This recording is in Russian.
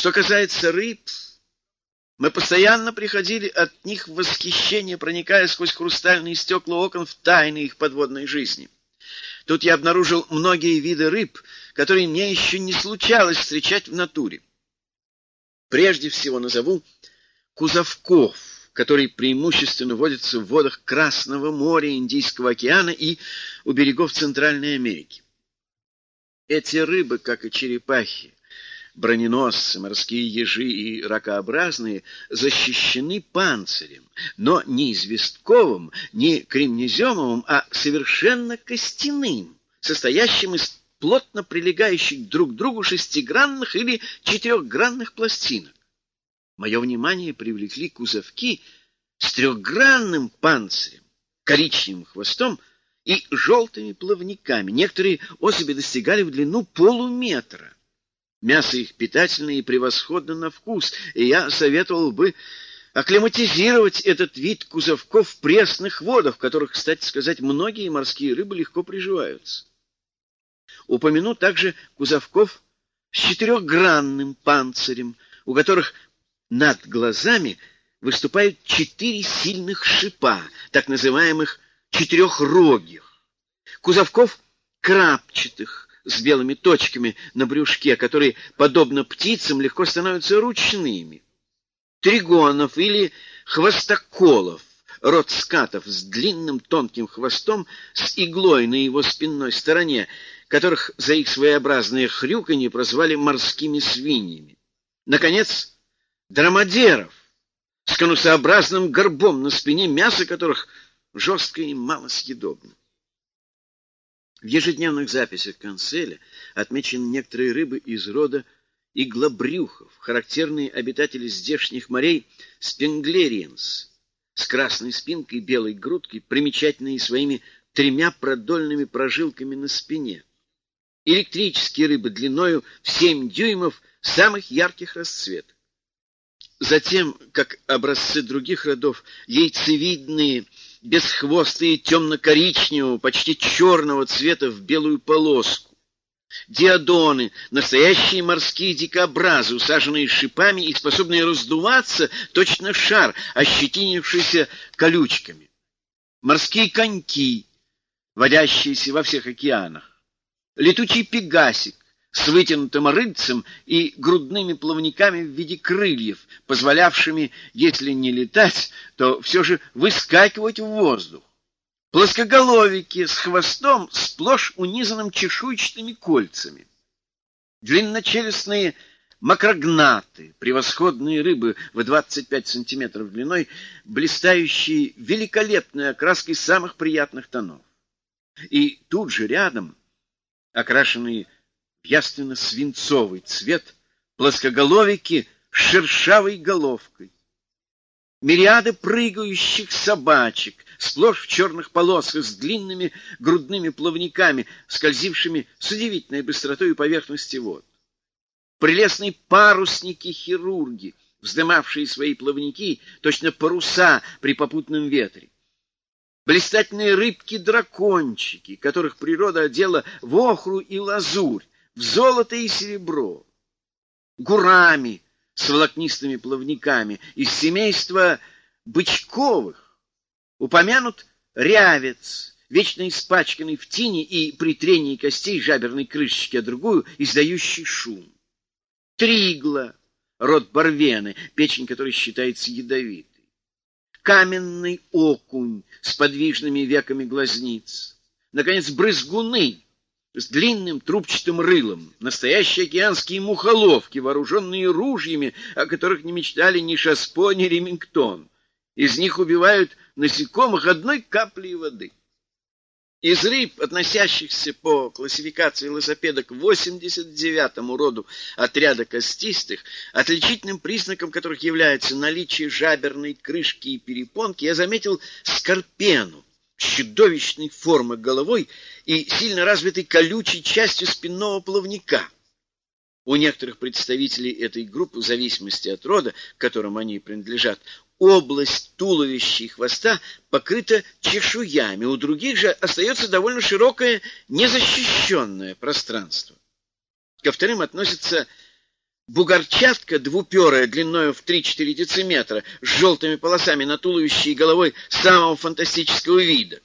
Что касается рыб, мы постоянно приходили от них в восхищение, проникая сквозь хрустальные стекла окон в тайны их подводной жизни. Тут я обнаружил многие виды рыб, которые мне еще не случалось встречать в натуре. Прежде всего назову кузовков, которые преимущественно водятся в водах Красного моря, Индийского океана и у берегов Центральной Америки. Эти рыбы, как и черепахи, броненосцы, морские ежи и ракообразные защищены панцирем, но не известковым, не кремнеземовым, а совершенно костяным, состоящим из плотно прилегающих друг к другу шестигранных или четырехгранных пластинок. Мое внимание привлекли кузовки с трехгранным панцирем, коричневым хвостом и желтыми плавниками. Некоторые особи достигали в длину полуметра. Мясо их питательное и превосходно на вкус, и я советовал бы акклиматизировать этот вид кузовков в пресных водах, в которых, кстати сказать, многие морские рыбы легко приживаются. Упомяну также кузовков с четырехгранным панцирем, у которых над глазами выступают четыре сильных шипа, так называемых четырехрогих. Кузовков крапчатых, с белыми точками на брюшке, которые, подобно птицам, легко становятся ручными. Тригонов или хвостоколов, род скатов с длинным тонким хвостом с иглой на его спинной стороне, которых за их своеобразное хрюканье прозвали морскими свиньями. Наконец, драмадеров с конусообразным горбом на спине, мясо которых жесткое и малосъедобно. В ежедневных записях Канцеля отмечены некоторые рыбы из рода иглобрюхов, характерные обитатели здешних морей спенглериенс, с красной спинкой белой грудкой, примечательные своими тремя продольными прожилками на спине. Электрические рыбы длиною в 7 дюймов самых ярких расцветок. Затем, как образцы других родов, яйцевидные, бесхвостые, темно-коричневого, почти черного цвета в белую полоску. Диадоны, настоящие морские дикобразы, усаженные шипами и способные раздуваться, точно шар, ощетинившийся колючками. Морские коньки, водящиеся во всех океанах. Летучий пегасик, с вытянутым рыльцем и грудными плавниками в виде крыльев, позволявшими, если не летать, то все же выскакивать в воздух. Плоскоголовики с хвостом, сплошь унизанным чешуйчатыми кольцами. Длинночелюстные макрогнаты, превосходные рыбы в 25 сантиметров длиной, блистающие великолепной окраской самых приятных тонов. И тут же рядом, окрашенные в яственно-свинцовый цвет, плоскоголовики с шершавой головкой. Мириады прыгающих собачек, сплошь в черных полосках, с длинными грудными плавниками, скользившими с удивительной быстротой поверхности вод. Прелестные парусники-хирурги, вздымавшие свои плавники, точно паруса при попутном ветре. Блистательные рыбки-дракончики, которых природа одела в охру и лазурь, в золото и серебро, гурами с волокнистыми плавниками из семейства бычковых. Упомянут рявец, вечно испачканный в тине и при трении костей жаберной крышечки, а другую издающий шум. Тригла, род барвены, печень которой считается ядовитой. Каменный окунь с подвижными веками глазниц. Наконец, брызгуны, с длинным трубчатым рылом, настоящие океанские мухоловки, вооруженные ружьями, о которых не мечтали ни Шаспо, ни Ремингтон. Из них убивают насекомых одной каплей воды. Из рыб, относящихся по классификации лосопеда к 89-му роду отряда костистых, отличительным признаком которых является наличие жаберной крышки и перепонки, я заметил скорпену, чудовищной формы головой и сильно развитой колючей частью спинного плавника. У некоторых представителей этой группы, в зависимости от рода, к которым они принадлежат, область туловища и хвоста покрыта чешуями, у других же остается довольно широкое незащищенное пространство. Ко вторым относятся бугорчатка двуперая длиною в 3-4 дециметра с желтыми полосами на туловище и головой самого фантастического вида.